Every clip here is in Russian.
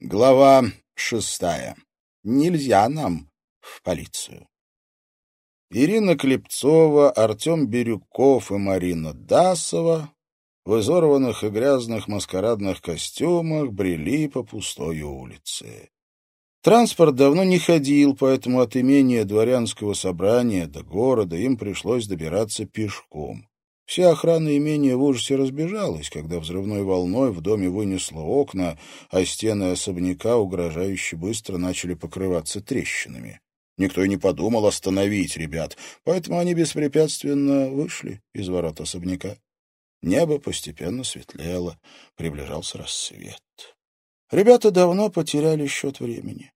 Глава шестая. Нельзя нам в полицию. Ирина Клепцова, Артем Бирюков и Марина Дасова в изорванных и грязных маскарадных костюмах брели по пустой улице. Транспорт давно не ходил, поэтому от имения дворянского собрания до города им пришлось добираться пешком. Вся охрана имения в ужасе разбежалась, когда взрывной волной в доме вынесло окна, а стены особняка угрожающе быстро начали покрываться трещинами. Никто и не подумал остановить ребят, поэтому они беспрепятственно вышли из ворот особняка. Небо постепенно светлело, приближался рассвет. Ребята давно потеряли счет времени.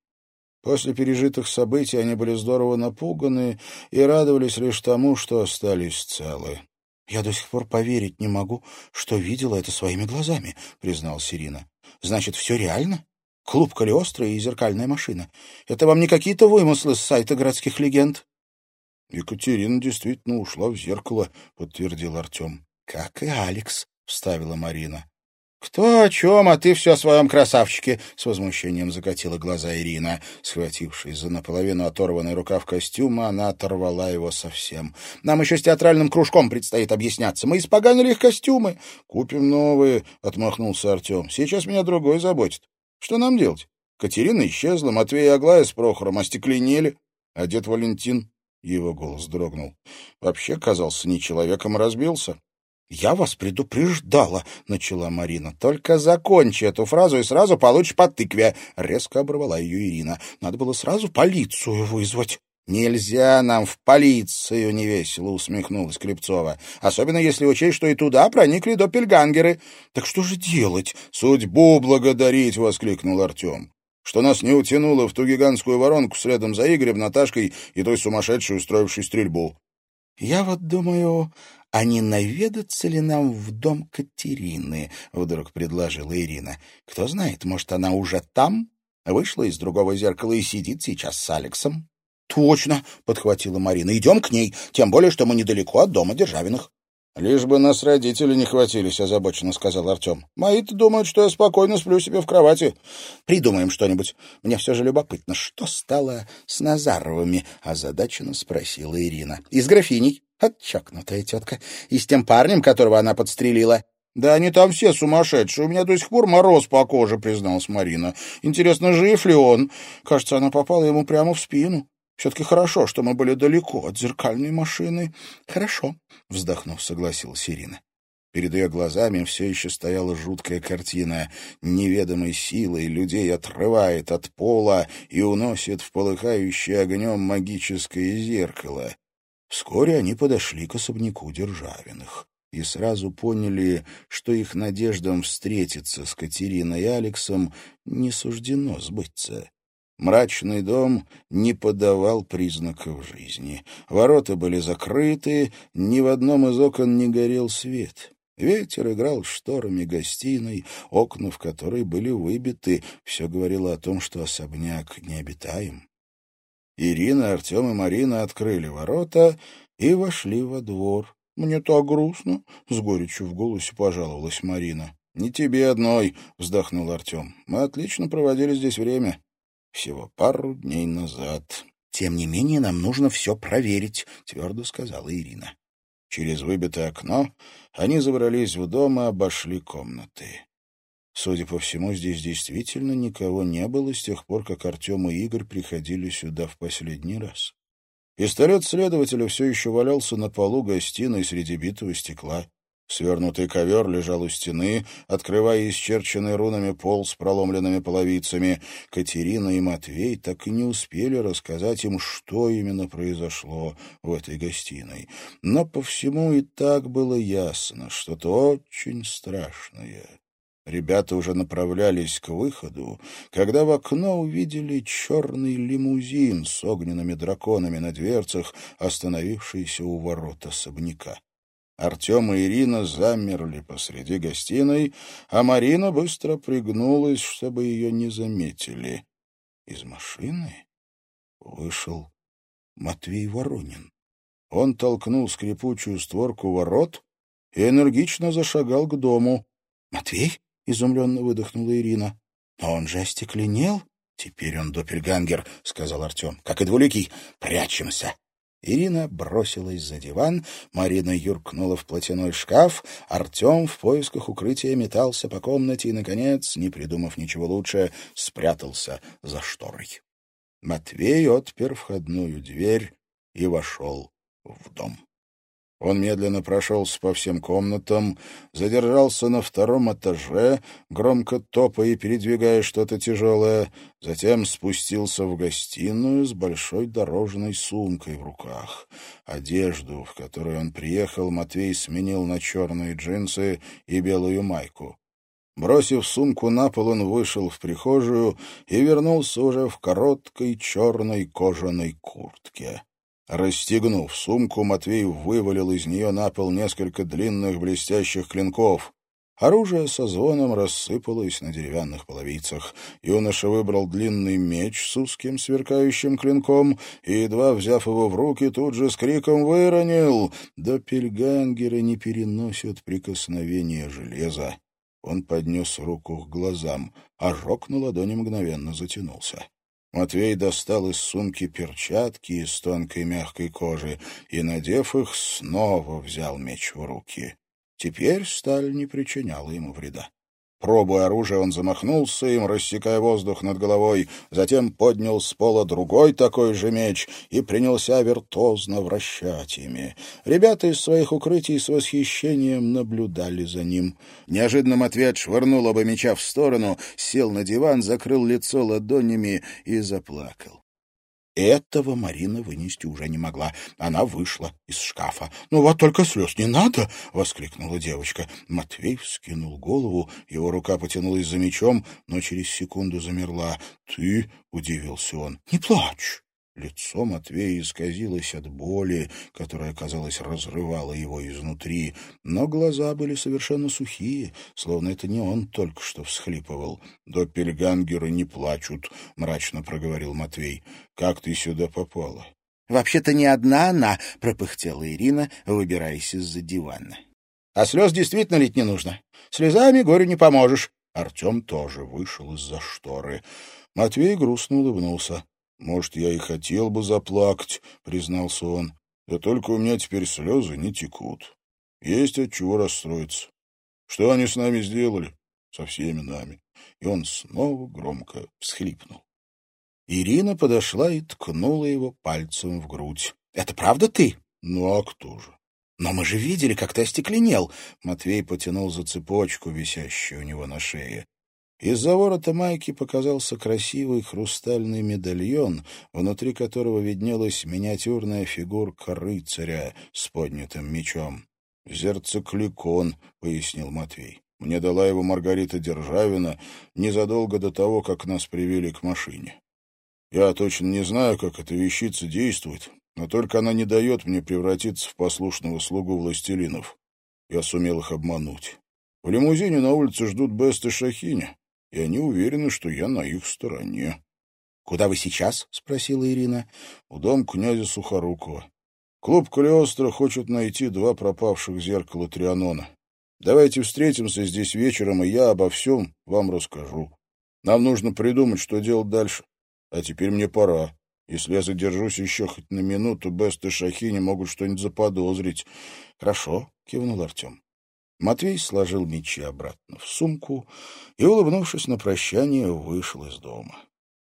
После пережитых событий они были здорово напуганы и радовались лишь тому, что остались целы. «Я до сих пор поверить не могу, что видела это своими глазами», — признал Сирина. «Значит, все реально? Клуб Калиостро и зеркальная машина. Это вам не какие-то вымыслы с сайта городских легенд?» «Екатерина действительно ушла в зеркало», — подтвердил Артем. «Как и Алекс», — вставила Марина. «Кто о чем, а ты все о своем красавчике!» — с возмущением закатила глаза Ирина. Схватившись за наполовину оторванный рукав костюма, она оторвала его совсем. «Нам еще с театральным кружком предстоит объясняться. Мы испоганили их костюмы!» «Купим новые!» — отмахнулся Артем. «Сейчас меня другой заботит. Что нам делать? Катерина исчезла, Матвей и Аглая с Прохором остекленели, а дед Валентин...» Его голос дрогнул. «Вообще казался не человеком, разбился. «Я вас предупреждала», — начала Марина. «Только закончи эту фразу и сразу получишь по тыкве», — резко оборвала ее Ирина. «Надо было сразу полицию вызвать». «Нельзя нам в полицию», — невесело усмехнулась Клепцова. «Особенно если учесть, что и туда проникли доппельгангеры». «Так что же делать?» «Судьбу благодарить», — воскликнул Артем. «Что нас не утянуло в ту гигантскую воронку следом за Игорем, Наташкой и той сумасшедшей, устроившей стрельбу». «Я вот думаю, а не наведаться ли нам в дом Катерины?» — вдруг предложила Ирина. «Кто знает, может, она уже там? Вышла из другого зеркала и сидит сейчас с Алексом». «Точно!» — подхватила Марина. «Идем к ней, тем более, что мы недалеко от дома Державиных». «Лишь бы нас родители не хватились», — озабоченно сказал Артем. «Мои-то думают, что я спокойно сплю себе в кровати». «Придумаем что-нибудь. Мне все же любопытно, что стало с Назаровыми?» — озадаченно спросила Ирина. «И с графиней?» Отчокнутая тетка. И с тем парнем, которого она подстрелила. «Да они там все сумасшедшие. У меня до сих пор мороз по коже», — призналась Марина. «Интересно, жив ли он? Кажется, она попала ему прямо в спину. Все-таки хорошо, что мы были далеко от зеркальной машины». «Хорошо», — вздохнув, согласилась Ирина. Перед ее глазами все еще стояла жуткая картина. Неведомой силой людей отрывает от пола и уносит в полыхающее огнем магическое зеркало. Вскоре они подошли к особняку Державиных и сразу поняли, что их надеждам встретиться с Катериной и Алексом не суждено сбыться. Мрачный дом не подавал признаков жизни. Ворота были закрыты, ни в одном из окон не горел свет. Ветер играл шторами гостиной, окна в которой были выбиты. Все говорило о том, что особняк необитаем. Ирина, Артем и Марина открыли ворота и вошли во двор. «Мне так грустно», — с горечью в голосе пожаловалась Марина. «Не тебе одной», — вздохнул Артем. «Мы отлично проводили здесь время. Всего пару дней назад». «Тем не менее, нам нужно все проверить», — твердо сказала Ирина. Через выбитое окно они забрались в дом и обошли комнаты. Судя по всему, здесь действительно никого не было с тех пор, как Артем и Игорь приходили сюда в последний раз. Пистолет следователя все еще валялся на полу гостиной среди битого стекла. Свернутый ковер лежал у стены, открывая исчерченный рунами пол с проломленными половицами. Катерина и Матвей так и не успели рассказать им, что именно произошло в этой гостиной. Но по всему и так было ясно, что-то очень страшное Ребята уже направлялись к выходу, когда в окно увидели черный лимузин с огненными драконами на дверцах, остановившийся у ворот особняка. Артем и Ирина замерли посреди гостиной, а Марина быстро пригнулась, чтобы ее не заметили. Из машины вышел Матвей Воронин. Он толкнул скрипучую створку ворот и энергично зашагал к дому. — Матвей? — изумленно выдохнула Ирина. Но он же остекленел. Теперь он допельгангер, — сказал Артем. Как и двуликий. Прячемся. Ирина бросилась за диван, Марина юркнула в платяной шкаф, Артем в поисках укрытия метался по комнате и, наконец, не придумав ничего лучше, спрятался за шторой. Матвей отпер входную дверь и вошел в дом. Он медленно прошелся по всем комнатам, задержался на втором этаже, громко топая и передвигая что-то тяжелое, затем спустился в гостиную с большой дорожной сумкой в руках. Одежду, в которой он приехал, Матвей сменил на черные джинсы и белую майку. Бросив сумку на пол, он вышел в прихожую и вернулся уже в короткой черной кожаной куртке. Расстегнув сумку, Матвей вывалил из нее на пол несколько длинных блестящих клинков. Оружие со звоном рассыпалось на деревянных половицах. Юноша выбрал длинный меч с узким сверкающим клинком и, едва взяв его в руки, тут же с криком выронил. Доппельгангеры не переносят прикосновения железа. Он поднес руку к глазам. Ожог на ладони мгновенно затянулся. Матвей достал из сумки перчатки из тонкой мягкой кожи и, надев их, снова взял меч в руки. Теперь сталь не причиняла ему вреда. Пробуя оружие, он замахнулся им, рассекая воздух над головой, затем поднял с пола другой такой же меч и принялся виртуозно вращать ими. Ребята из своих укрытий с восхищением наблюдали за ним. Неожиданно Матвей отшвырнул оба меча в сторону, сел на диван, закрыл лицо ладонями и заплакал. Этого Марина вынести уже не могла. Она вышла из шкафа. — Ну вот только слез не надо! — воскликнула девочка. Матвей вскинул голову, его рука потянулась за мечом, но через секунду замерла. — Ты? — удивился он. — Не плачь! Лицо Матвея исказилось от боли, которая, казалось, разрывала его изнутри, но глаза были совершенно сухие, словно это не он только что всхлипывал. «Доппельгангеры не плачут», — мрачно проговорил Матвей. «Как ты сюда попала?» «Вообще-то не одна она», — пропыхтела Ирина, выбираясь из-за дивана. «А слез действительно лить не нужно. Слезами горю не поможешь». Артем тоже вышел из-за шторы. Матвей грустно улыбнулся. «Может, я и хотел бы заплакать», — признался он. «Да только у меня теперь слезы не текут. Есть от чего расстроиться. Что они с нами сделали? Со всеми нами». И он снова громко всхлипнул. Ирина подошла и ткнула его пальцем в грудь. «Это правда ты?» «Ну, а кто же?» «Но мы же видели, как ты остекленел!» Матвей потянул за цепочку, висящую у него на шее. Из-за ворота майки показался красивый хрустальный медальон, внутри которого виднелась миниатюрная фигурка рыцаря с поднятым мечом. «Зерцекликон», — пояснил Матвей. «Мне дала его Маргарита Державина незадолго до того, как нас привели к машине. Я точно не знаю, как эта вещица действует, но только она не дает мне превратиться в послушного слугу властелинов. Я сумел их обмануть. В лимузине на улице ждут Бест и Шахиня и они уверены, что я на их стороне. — Куда вы сейчас? — спросила Ирина. — У дом князя Сухорукова. Клуб Калиостро хочет найти два пропавших зеркала Трианона. Давайте встретимся здесь вечером, и я обо всем вам расскажу. Нам нужно придумать, что делать дальше. А теперь мне пора. Если я задержусь еще хоть на минуту, Бест и Шахини могут что-нибудь заподозрить. — Хорошо, — кивнул Артем. Матвей сложил мечи обратно в сумку и, улыбнувшись на прощание, вышел из дома.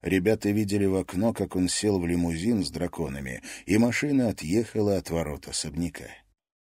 Ребята видели в окно, как он сел в лимузин с драконами, и машина отъехала от ворот особняка.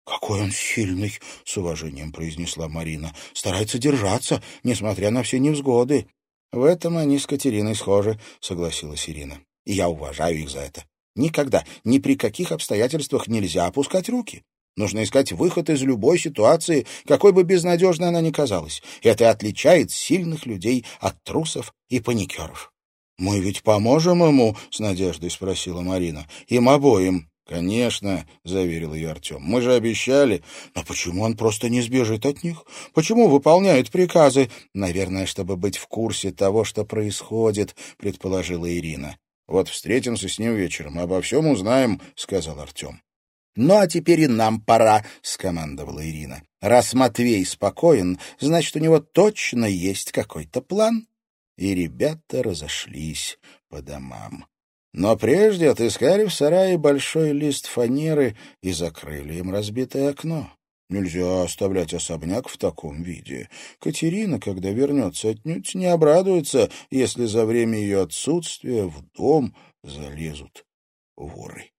«Какой он сильный!» — с уважением произнесла Марина. «Старается держаться, несмотря на все невзгоды». «В этом они с Катериной схожи», — согласилась Ирина. «И я уважаю их за это. Никогда, ни при каких обстоятельствах нельзя опускать руки. Нужно искать выход из любой ситуации, какой бы безнадежной она ни казалась. Это отличает сильных людей от трусов и паникеров. «Мы ведь поможем ему?» — с надеждой спросила Марина. «Им обоим». «Конечно», — заверил ее Артем. «Мы же обещали». «Но почему он просто не сбежит от них? Почему выполняет приказы?» «Наверное, чтобы быть в курсе того, что происходит», — предположила Ирина. «Вот встретимся с ним вечером, обо всем узнаем», — сказал Артем. «Ну, а теперь и нам пора», — скомандовала Ирина. «Раз Матвей спокоен, значит, у него точно есть какой-то план». и ребята разошлись по домам. Но прежде отыскали в сарае большой лист фанеры и закрыли им разбитое окно. Нельзя оставлять особняк в таком виде. Катерина, когда вернется, отнюдь не обрадуется, если за время ее отсутствия в дом залезут воры.